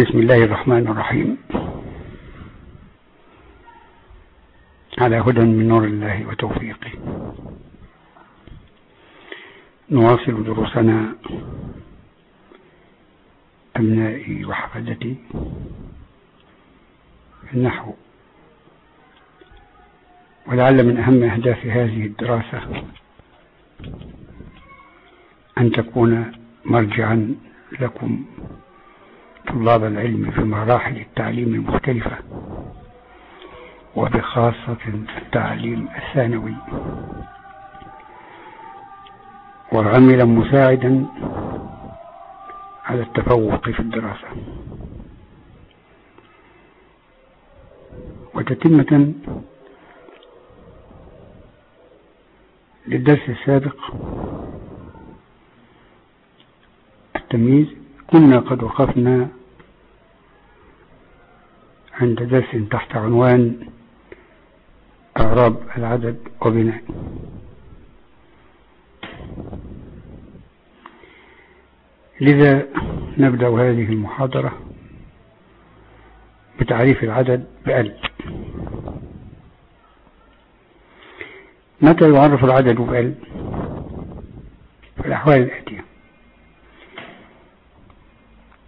بسم الله الرحمن الرحيم. على هدى من نور الله وتوفيقه نواصل دروسنا أبنائي وحفدتي في النحو. ولعل من أهم أهداف هذه الدراسة أن تكون مرجعا لكم. طلاب العلم في مراحل التعليم المختلفة وبخاصة التعليم الثانوي. وعملا مساعدا على التفوق في الدراسة. وتتمة للدرس السابق التمييز. كنا قد وقفنا عند درس تحت عنوان أعراب العدد وبناء. لذا نبدأ هذه المحاضرة بتعريف العدد بأل متى يعرف العدد بأل في الأحوال الآتية.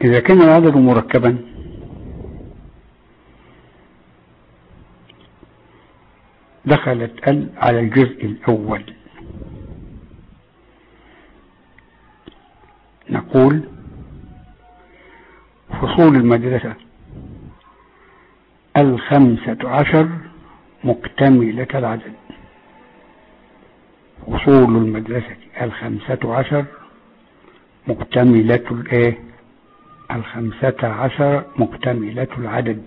إذا كان العدد مركبا دخلت ال على الجزء الأول. نقول فصول المدرسة الخمسة عشر مكتملة العدد. فصول المدرسة الخمسة عشر مكتملة الايه الخمسة عشر مكتملة العدد.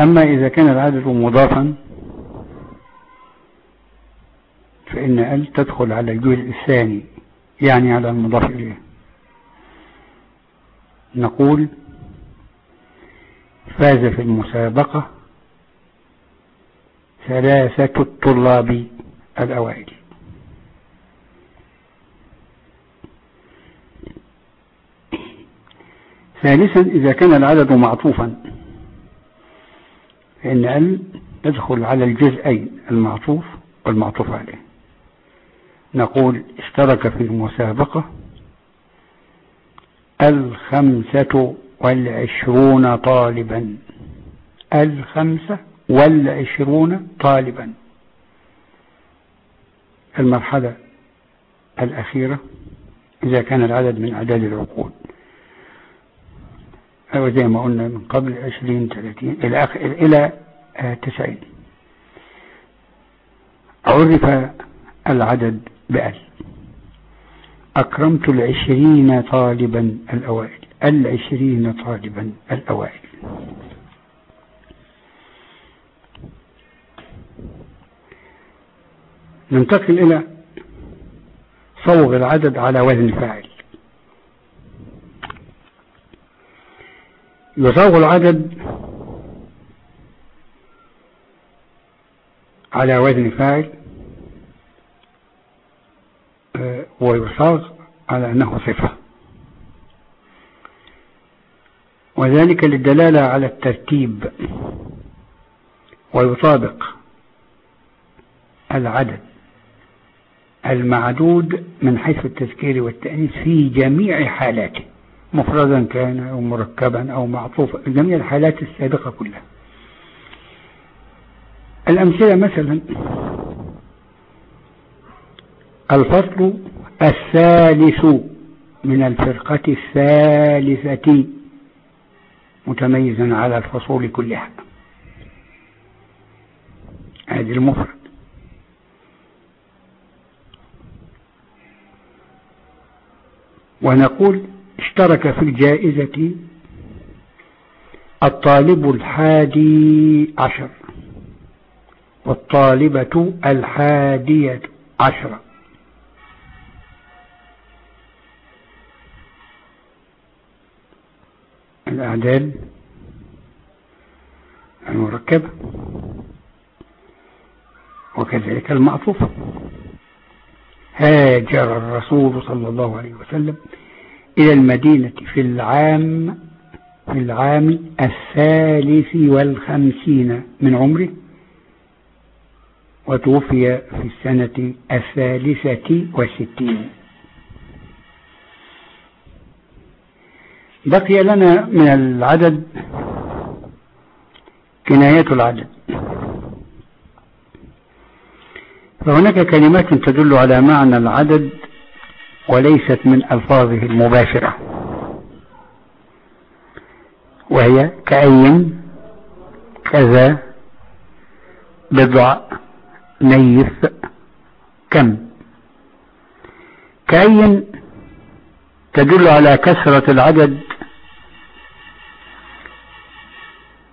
أما إذا كان العدد مضافا فإن ال تدخل على الجزء الثاني يعني على المضاف إليه. نقول فاز في المسابقة ثلاثة الطلاب الأوائل. ثالثا إذا كان العدد معطوفا فإن ال تدخل على الجزئين المعطوف والمعطوف عليه. نقول اشترك في المسابقة الخمسة والعشرون طالبا. الخمسة والعشرون طالبا. المرحلة الأخيرة إذا كان العدد من أعداد العقود. أو زي ما قلنا من قبل عشرين ثلاثين إلى آخر إلى تسعين. عرف العدد بأل. أكرمت العشرين طالبا الأوائل. العشرين طالبا الأوائل. ننتقل إلى صوغ العدد على وزن فاعل. يصوغ العدد على وزن فاعل ويصاغ على أنه صفة. وذلك للدلالة على الترتيب ويطابق العدد المعدود من حيث التذكير والتأنيث في جميع حالاته. مفردا كان أو مركبا أو معطوفا جميع الحالات السابقة كلها. الأمثلة مثلا الفصل الثالث من الفرقة الثالثة متميزا على الفصول كلها. هذه المفرد. ونقول اشترك في الجائزة الطالب الحادي عشر والطالبة الحادية عشرة الأعداد المركبة وكذلك المعطوفة هاجر الرسول صلى الله عليه وسلم إلى المدينة في العام في العام الثالث والخمسين من عمره وتوفي في السنة الثالثة والستين. بقي لنا من العدد كنايات العدد. فهناك كلمات تدل على معنى العدد وليست من ألفاظه المباشرة. وهي كأين كذا بضع نيف كم. كأين تدل على كثرة العدد.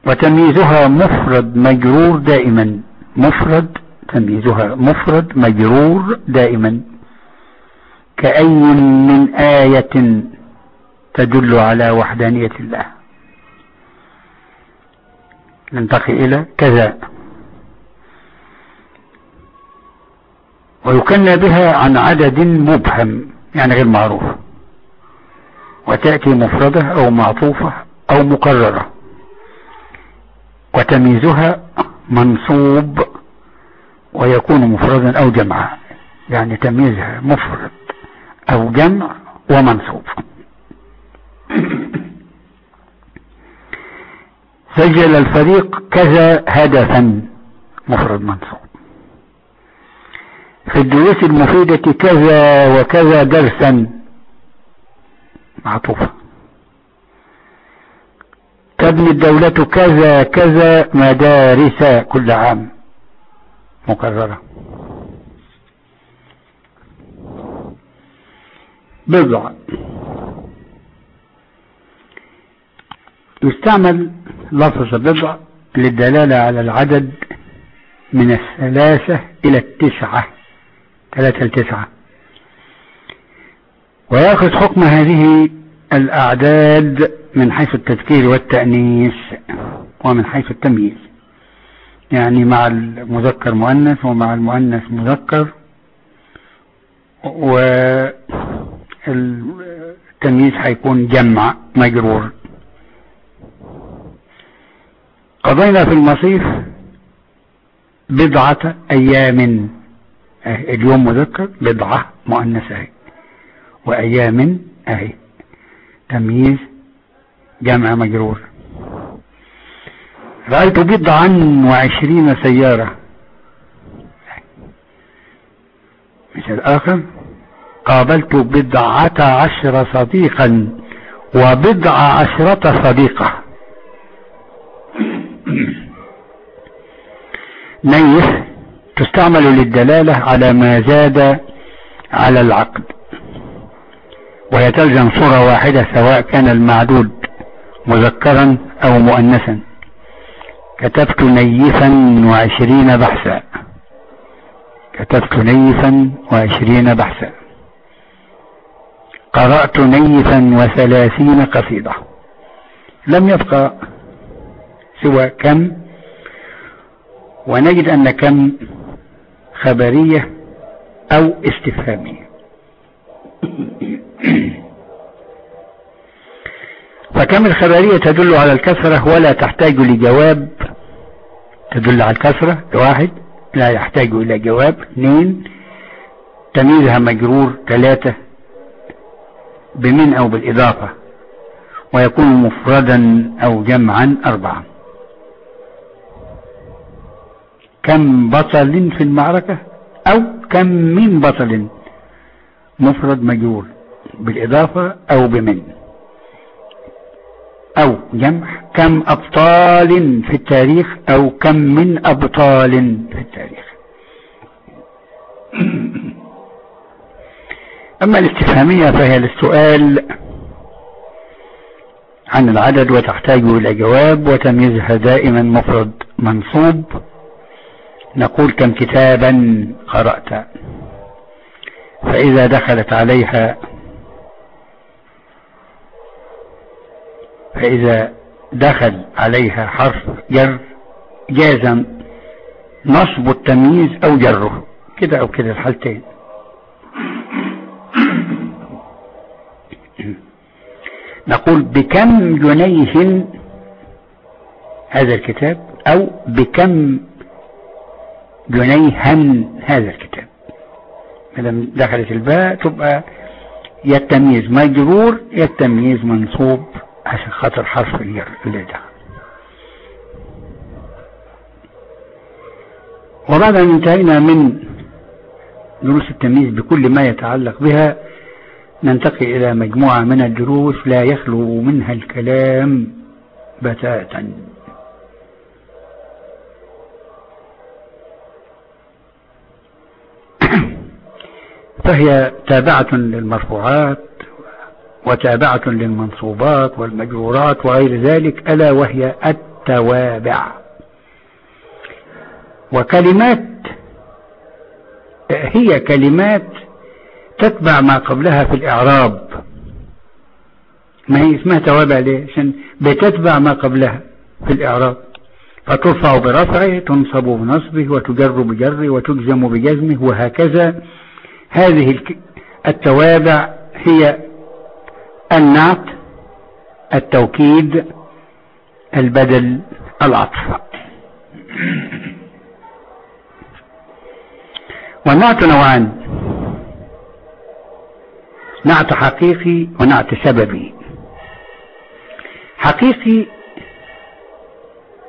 وتمييزها مفرد مجرور دائما. مفرد تمييزها مفرد مجرور دائما. كأي من آية تدل على وحدانية الله. ننتقل إلى كذا. ويكنى بها عن عدد مبهم يعني غير معروف. وتأتي مفردة أو معطوفة أو مكررة وتمييزها منصوب ويكون مفردا أو جمعا. يعني تمييزها مفرد. أو جمع ومنصوب. سجل الفريق كذا هدفا مفرد منصوب. في الدروس المفيدة كذا وكذا درسا معطوفة. تبني الدولة كذا كذا مدارس كل عام مكررة. بضع يستعمل لفظ بضع للدلالة على العدد من الثلاثة إلى التسعة. ثلاثة التسعة ويأخذ حكم هذه الأعداد من حيث التذكير والتأنيث ومن حيث التمييز. يعني مع المذكر مؤنث ومع المؤنث مذكر. والتمييز هيكون جمع مجرور. قضينا في المصيف بضعة أيام. اليوم مذكر بضعة مؤنثة أهي وأيام أهي. تمييز جمع مجرور. رأيت بضعا وعشرين سيارة. مثل آخر. قابلت بضعة عشر صديقا وبضع عشرة صديقة. نيف تستعمل للدلالة على ما زاد على العقد. وهي تلزم صورة واحدة سواء كان المعدود مذكرا أو مؤنثا. كتبت نيفا وعشرين بحثا. كتبت نيفا وعشرين بحثا. قرأت نيفا وثلاثين قصيدة. لم يبقى سوى كم ونجد أن كم خبرية أو استفهامية. فكم الخبرية تدل على الكثرة ولا تحتاج لجواب؟ تدل على الكثرة واحد. لا يحتاج إلى جواب. اثنين تمييزها مجرور. ثلاثة بمن أو بالإضافة ويكون مفردا أو جمعا أربعة. كم بطل في المعركة؟ أو كم من بطل مفرد مجرور بالإضافة أو بمن. أو جمع كم أبطال في التاريخ أو كم من أبطال في التاريخ. أما الاستفهامية فهي للسؤال عن العدد وتحتاج إلى جواب وتمييزها دائما مفرد منصوب. نقول كم كتابا قرأت. فإذا دخلت عليها فإذا دخل عليها حرف جر جاز نصب التمييز أو جره. كده أو كده الحالتين. نقول بكم جنيه هذا الكتاب أو بكم جنيها هذا الكتاب. ما دخلت الباء تبقى يا التمييز مجرور يا التمييز منصوب عشان خاطر حرف اللي دخل. وبعد أن انتهينا من دروس التمييز بكل ما يتعلق بها ننتقل إلى مجموعة من الدروس لا يخلو منها الكلام بتاتا. فهي تابعة للمرفوعات وتابعة للمنصوبات والمجرورات وغير ذلك ألا وهي التوابع. وكلمات هي كلمات تتبع ما قبلها في الإعراب. ما هي اسمها توابع ليه؟ عشان بتتبع ما قبلها في الإعراب. فترفع برفعه تنصب بنصبه وتجر بجره وتجزم بجزمه وهكذا. هذه التوابع هي النعت التوكيد البدل العطف. والنعت نوعان. نعت حقيقي ونعت سببي. حقيقي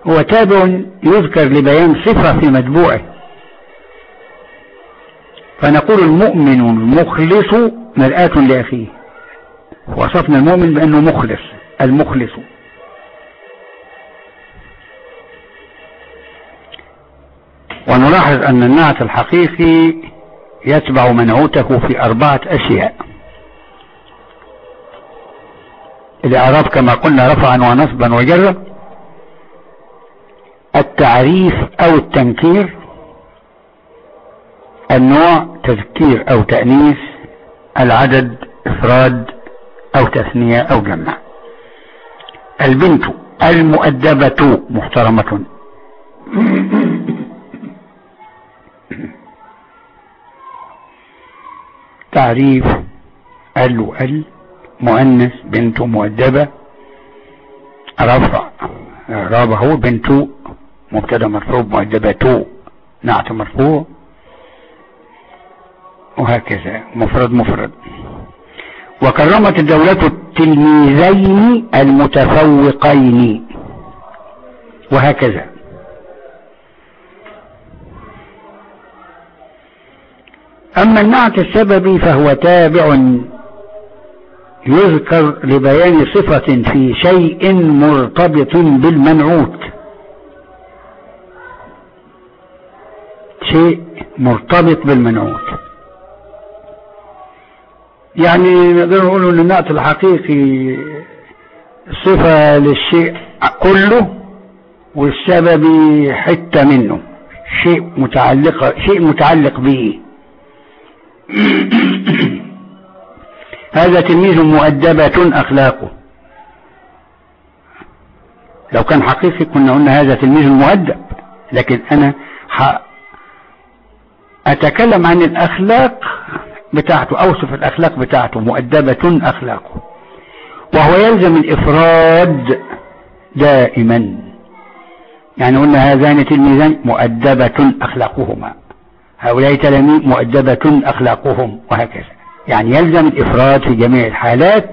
هو تابع يذكر لبيان صفة في متبوعه. فنقول المؤمن المخلص مرآة لأخيه. وصفنا المؤمن بأنه مخلص المخلص. ونلاحظ أن النعت الحقيقي يتبع منعوته في أربعة أشياء. الإعراب كما قلنا رفعا ونصبا وجرا. التعريف أو التنكير النوع تذكير أو تأنيث العدد إفراد أو تثنية أو جمع. البنت المؤدبة محترمة. تعريف ال وال. مؤنث بنت مؤدبة رفع رابه بنت مبتدأ مرفوع مؤدبة نعت مرفوع وهكذا. مفرد مفرد. وكرمت الدولة التلميذين المتفوقين. وهكذا. أما النعت السببي فهو تابع يذكر لبيان صفة في شيء مرتبط بالمنعوت. شيء مرتبط بالمنعوت. يعني نقدر نقول إن النعت الحقيقي صفة للشيء كله والسببي حتة منه. شيء متعلق شيء متعلق به. هذا تلميذ مؤدبة أخلاقه. لو كان حقيقي كنا قلنا هذا تلميذ مؤدب لكن أنا أتكلم عن الأخلاق بتاعته أوصف الأخلاق بتاعته مؤدبة أخلاقه. وهو يلزم الإفراد دائما. يعني قلنا هذان تلميذان مؤدبة أخلاقهما. هؤلاء تلاميذ مؤدبة أخلاقهم وهكذا. يعني يلزم الإفراد في جميع الحالات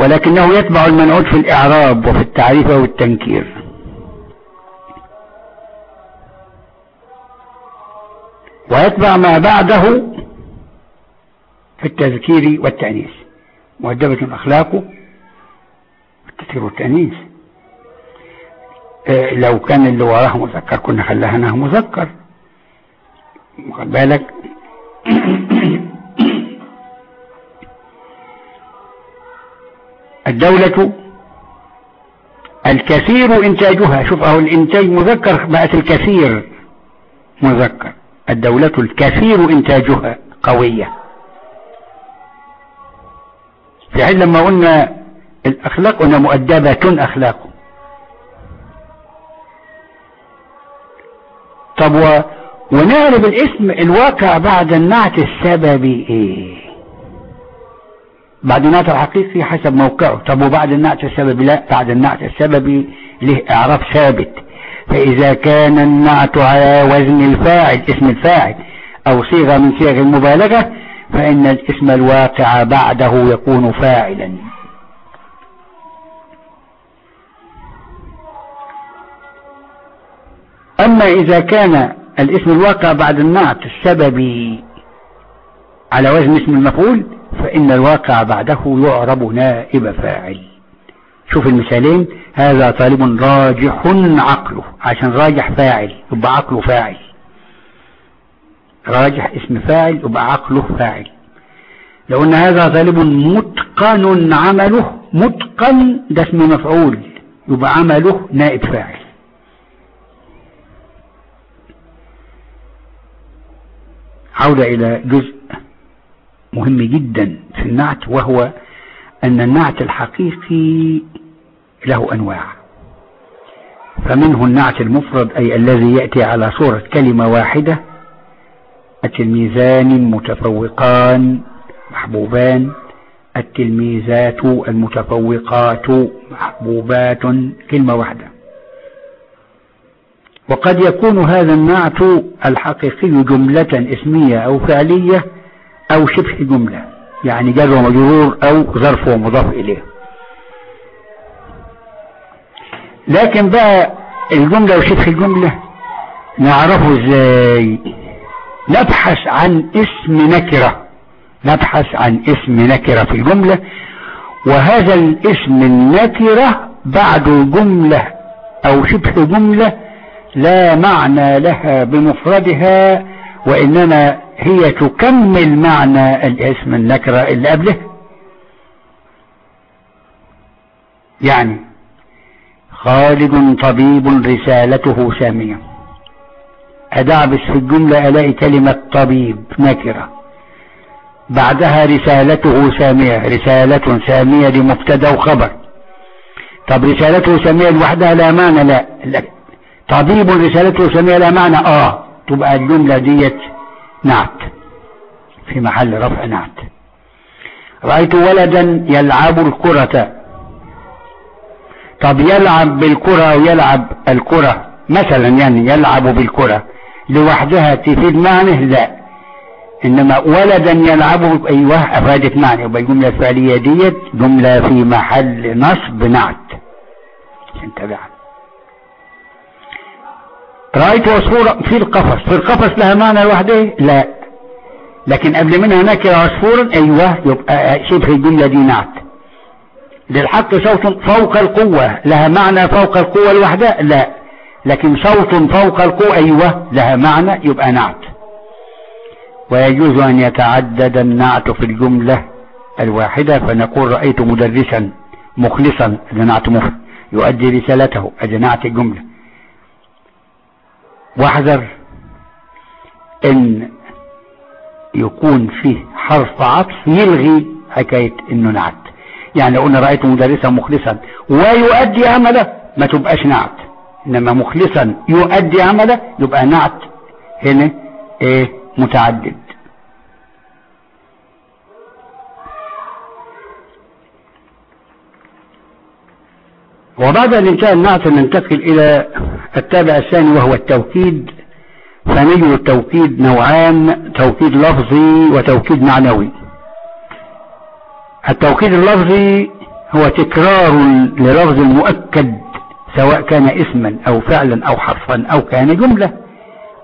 ولكنه يتبع المنعوت في الإعراب وفي التعريف والتنكير ويتبع ما بعده في التذكير والتأنيث. مؤدبة أخلاقه التذكير والتأنيث. إيه لو كان اللي وراه مذكر كنا خلاها مذكر. خد بالك؟ الدولة الكثير إنتاجها. شوف أهو الإنتاج مذكر بقت الكثير مذكر. الدولة الكثير إنتاجها قوية. في حين لما قلنا الأخلاق قلنا مؤدبة أخلاق. طب و... ونعرف الاسم الواقع بعد النعت السببي إيه؟ بعد النعت الحقيقي حسب موقعه. طب وبعد النعت السببي؟ لا بعد النعت السببي له اعراب ثابت. فإذا كان النعت على وزن الفاعل اسم الفاعل أو صيغة من صيغ المبالغة فإن الاسم الواقع بعده يكون فاعلا. أما إذا كان الاسم الواقع بعد النعت السببي على وزن اسم المفعول فإن الواقع بعده يعرب نائب فاعل. شوف المثالين هذا طالب راجح عقله عشان راجح فاعل يبقى عقله فاعل. راجح اسم فاعل يبقى عقله فاعل. لو أن هذا طالب متقن عمله متقن ده اسم مفعول يبقى عمله نائب فاعل. عودة إلى جزء مهم جدا في النعت وهو أن النعت الحقيقي له أنواع. فمنه النعت المفرد أي الذي يأتي على صورة كلمة واحدة التلميذان متفوقان محبوبان. التلميذات المتفوقات محبوبات كلمة واحدة. وقد يكون هذا النعت الحقيقي جملة اسمية أو فعلية أو شبه جملة يعني جر ومجرور أو ظرف ومضاف إليه. لكن بقى الجملة وشبه الجملة نعرفه إزاي؟ نبحث عن اسم نكرة نبحث عن اسم نكرة في الجملة وهذا الاسم النكرة بعد جملة أو شبه جملة لا معنى لها بمفردها وإنما هي تكمل معنى الاسم النكرة اللي قبله. يعني خالد طبيب رسالته سامية. أدعبس في الجملة ألاقي كلمة طبيب نكرة. بعدها رسالته سامية. رسالة سامية لمبتدأ وخبر. طب رسالته سامية لوحدها لا معنى لا, لا. طبيب رسالته سامية لا معنى. آه تبقى الجملة ديت نعت. في محل رفع نعت. رأيت ولدا يلعب الكرة. طب يلعب بالكرة أو يلعب الكرة. مثلا يعني يلعب بالكرة. لوحدها تفيد معنى لا. إنما ولدا يلعب أيوه افادت معنى. يبقى الجملة الفعلية ديت جملة في محل نصب نعت. عشان تبعها رأيت عصفورا في القفص. في القفص لها معنى لوحده لا. لكن قبل منها نكر عصفورا أيوه يبقى شبه الجملة دي نعت. للحق صوت فوق القوة. لها معنى فوق القوة لوحدها لا. لكن صوت فوق القوة أيوه لها معنى يبقى نعت. ويجوز أن يتعدد النعت في الجملة الواحدة فنقول رأيت مدرسا مخلصا نعت مفرد يؤدي رسالته نعت الجملة. واحذر إن يكون فيه حرف عطف يلغي حكاية إنه نعت. يعني لو قلنا رأيت مدرسا مخلصا ويؤدي عمله ما تبقاش نعت. إنما مخلصا يؤدي عمله يبقى نعت. هنا إيه؟ متعدد. وبعد الانتهاء النعت ننتقل إلى التابع الثاني وهو التوكيد فنجد التوكيد نوعان توكيد لفظي وتوكيد معنوي. التوكيد اللفظي هو تكرار للفظ المؤكد سواء كان اسما أو فعلا أو حرفا أو كان جملة.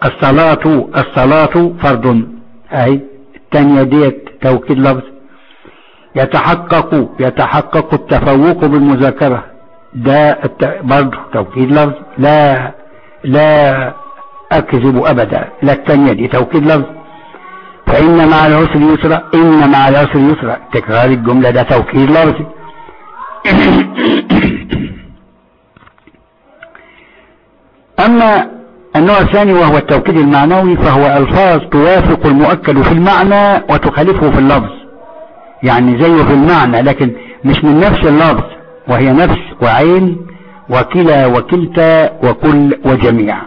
الصلاة الصلاة فرض. اهي الثانية ديت توكيد لفظ. يتحقق يتحقق التفوق بالمذاكرة. ده برضه توكيد لفظ لا لا أكذب أبدا لا الثانية دي توكيد لفظ. فإن مع العسر يسرا إن مع العسر يسرا. تكرار الجملة ده توكيد لفظي أما النوع الثاني وهو التوكيد المعنوي فهو ألفاظ توافق المؤكد في المعنى وتخالفه في اللفظ. يعني زيه في المعنى لكن مش من نفس اللفظ وهي نفس وعين وكلا وكلتا وكل وجميع.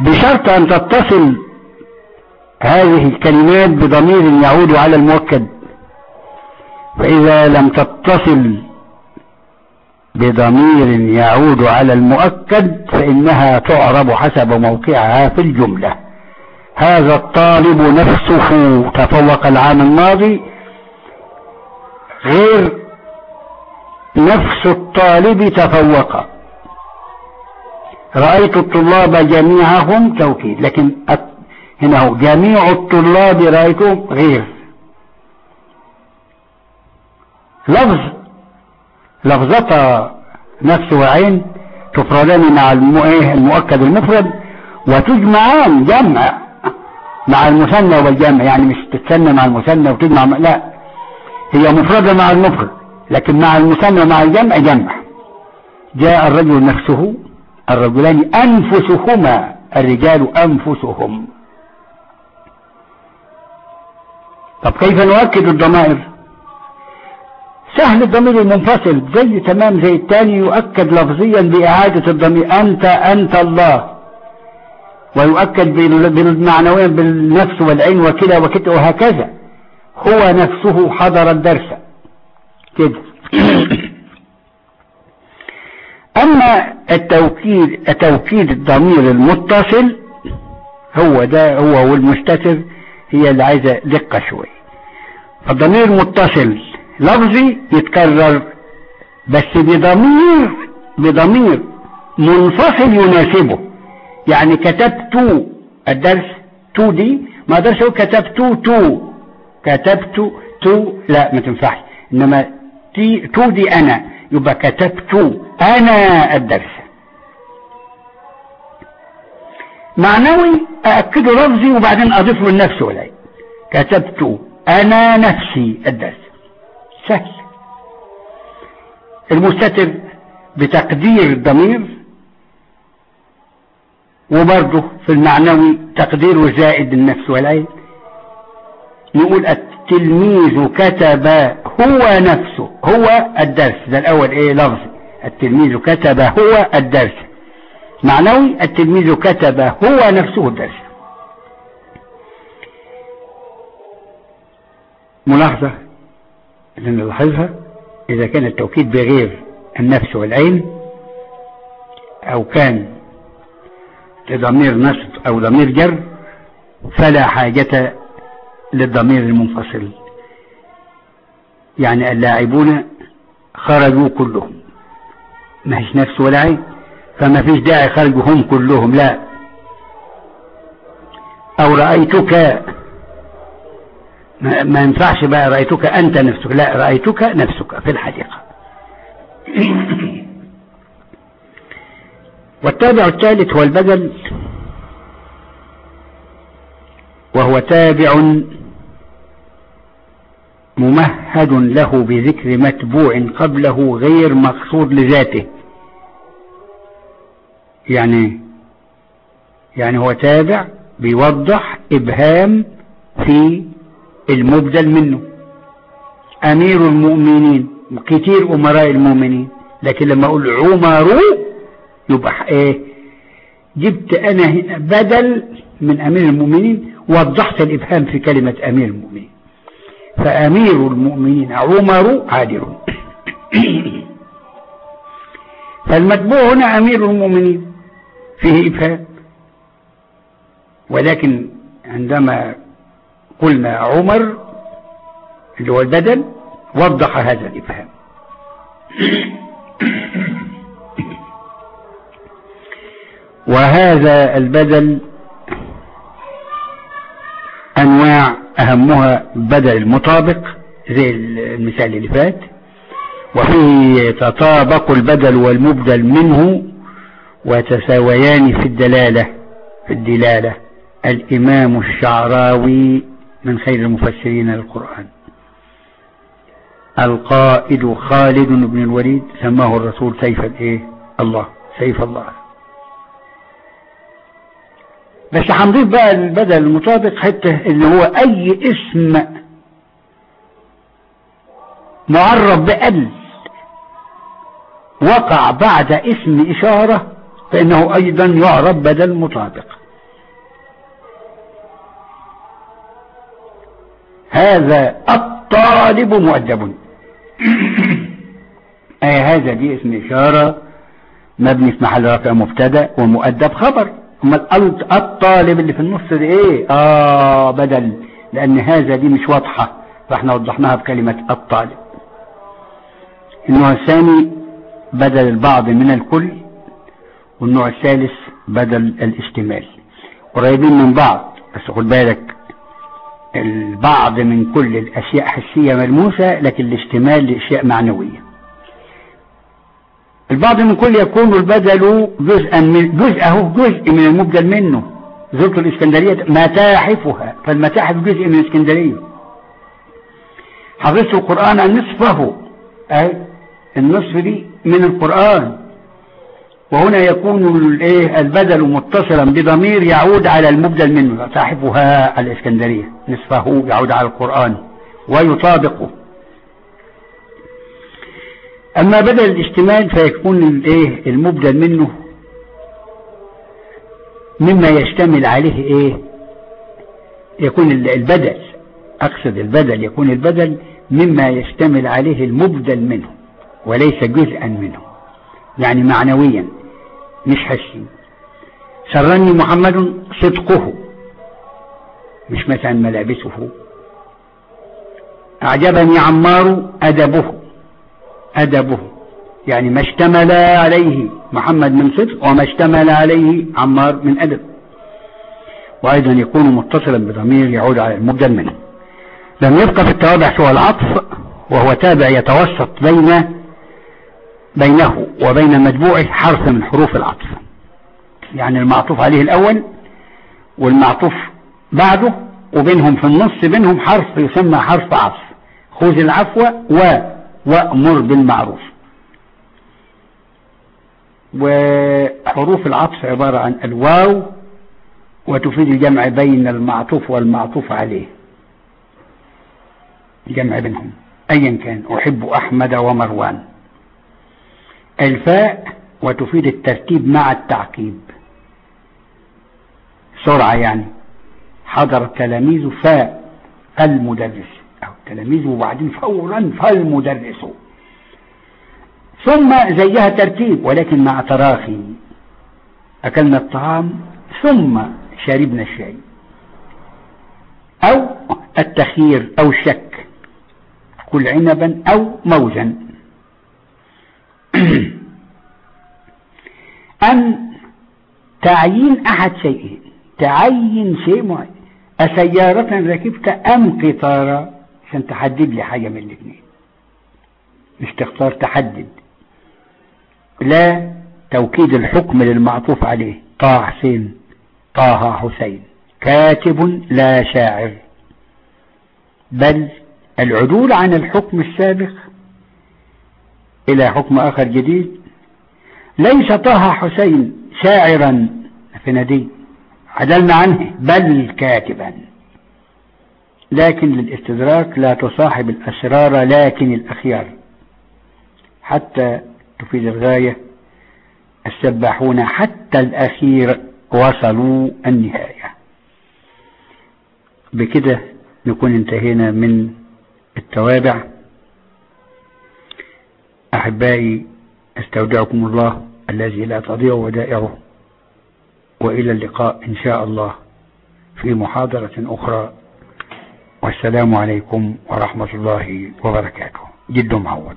بشرط أن تتصل هذه الكلمات بضمير يعود على المؤكد. فإذا لم تتصل بضمير يعود على المؤكد فإنها تعرب حسب موقعها في الجملة. هذا الطالب نفسه تفوق العام الماضي غير نفس الطالب تفوق. رأيت الطلاب جميعهم توكيد لكن هنا هو جميع الطلاب رأيتهم غير. لفظ لفظة نفس وعين تفردان مع المؤكد المفرد وتجمعان جمع مع المثنى والجمع يعني مش تتسنى مع المثنى وتجمع مع لا هي مفردة مع المفرد. لكن مع المثنى ومع الجمع جمع. جاء الرجل نفسه الرجلان أنفسهما الرجال أنفسهم. طب كيف نؤكد الضمائر؟ سهل الضمير المنفصل زي تمام زي الثاني يؤكد لفظيا بإعادة الضمير أنت أنت الله. ويؤكد بالمعنويا بالنفس والعين وكذا وكذا وهكذا. هو نفسه حضر الدرس. كده. أما التوكيد توكيد الضمير المتصل هو ده هو والمستتر هي اللي عايزة دقة شوي. فالضمير المتصل لفظي يتكرر بس بضمير بضمير منفصل يناسبه. يعني كتبت الدرس تو دي ما أقدرش أقول كتبت تو كتبت تو لا ما تنفعش. إنما تي تو دي أنا. يبقى كتبت أنا الدرس. معنوي ااكده لفظي وبعدين أضيف له النفس ولا. كتبت أنا نفسي الدرس. سهل. المستتر بتقدير الضمير وبرضه في المعنوي تقديره زائد النفس والعين نقول التلميذ كتب هو نفسه. هو الدرس. ده الأول إيه؟ لفظ التلميذ كتب هو الدرس. معنوي التلميذ كتب هو نفسه الدرس. ملاحظة اللي نلاحظها إذا كان التوكيد بغير النفس والعين أو كان لضمير نصب أو ضمير جر فلا حاجة للضمير المنفصل. يعني اللاعبون خرجوا كلهم. ما هيش نفس ولا عين فما فيش داعي خرجوا هم كلهم لا. أو رأيتك ما ينفعش بقى رأيتك أنت نفسك لا رأيتك نفسك في الحديقة. والتابع الثالث هو البدل وهو تابع ممهد له بذكر متبوع قبله غير مقصود لذاته. يعني يعني هو تابع بيوضح إبهام في المبدل منه. أمير المؤمنين كتير أمراء المؤمنين لكن لما أقول عمر يبقى إيه؟ جبت أنا هنا بدل من أمير المؤمنين وضحت الإبهام في كلمة أمير المؤمنين. فأمير المؤمنين عمر عادل. فالمتبوع هنا أمير المؤمنين فيه إبهام ولكن عندما قلنا عمر اللي هو البدل وضح هذا الإبهام وهذا البدل أنواع أهمها بدل المطابق زي المثال اللي فات. وفيه تطابق البدل والمبدل منه وتساويان في الدلالة في الدلالة. الإمام الشعراوي من خير المفسرين للقرآن القائد خالد بن الوليد سماه الرسول سيف الإيه؟ الله سيف الله. بس هنضيف بقى البدل المطابق حتة اللي هو أي اسم معرف بأل وقع بعد اسم إشارة فإنه أيضا يعرف بدل مطابق. هذا الطالب مؤدب. أي هذا دي اسم إشارة مبني في محل رفع مبتدأ ومؤدب خبر. امال الطالب اللي في النص دي إيه؟ آه بدل. لأن هذا دي مش واضحة. فإحنا وضحناها بكلمة الطالب. النوع الثاني بدل البعض من الكل والنوع الثالث بدل الإشتمال. قريبين من بعض. بس خد بالك البعض من كل الأشياء حسية ملموسة لكن الإشتمال لأشياء معنوية. البعض من كل يكون البدل جزءا من جزءه جزء من المبدل منه. زرت الإسكندرية متاحفها فالمتاحف جزء من الإسكندرية. حفظت القرآن نصفه أي النصف دي من القرآن. وهنا يكون الايه البدل متصلا بضمير يعود على المبدل منه متاحفها على الإسكندرية. نصفه يعود على القرآن ويطابقه. أما بدل الاشتمال فيكون الإيه؟ المبدل منه مما يشتمل عليه إيه؟ يكون البدل. أقصد البدل يكون البدل مما يشتمل عليه المبدل منه وليس جزءا منه. يعني معنويا مش حسي. سرني محمد صدقه مش مثلا ملابسه. أعجبني عمار أدبه. أدبه يعني ما اشتمل عليه محمد من صدق وما اشتمل عليه عمار من أدب. وأيضا يكون متصلا بضمير يعود على المبدل منه. لم يبقى في التوابع سوى العطف وهو تابع يتوسط بين بينه وبين متبوعه حرف من حروف العطف. يعني المعطوف عليه الأول والمعطوف بعده وبينهم في النص بينهم حرف يسمى حرف عطف. خذ العفو و وأمر بالمعروف. وحروف العطف عبارة عن الواو وتفيد الجمع بين المعطوف والمعطوف عليه. الجمع بينهم. أيا كان. أحب أحمد ومروان. الفاء وتفيد الترتيب مع التعقيب. سرعة يعني. حضر التلاميذ فاء المدرس. أو التلاميذ وبعدين فورا فالمدرس. ثم زيها ترتيب ولكن مع تراخي. أكلنا الطعام ثم شربنا الشاي. أو التخيير أو الشك كل عنبا أو موزا. أن تعيين أحد شيئين تعين شيء معين. أسيارة ركبت أم قطارة؟ عشان تحدد لي حاجة من الاثنين مش تختار تحدد. لا توكيد الحكم للمعطوف عليه. طه حسين طه حسين. كاتب لا شاعر. بل العدول عن الحكم السابق إلى حكم آخر جديد. ليس طه حسين شاعرا. في ندي عدلنا عنه. بل كاتبا. لكن للاستدراك لا تصاحب الأسرار لكن الأخيار. حتى تفيد الغاية السباحون حتى الأخير وصلوا النهاية. بكده نكون انتهينا من التوابع. أحبائي أستودعكم الله الذي لا تضيع ودائعه. وإلى اللقاء إن شاء الله في محاضرة أخرى والسلام عليكم ورحمة الله وبركاته. جد معود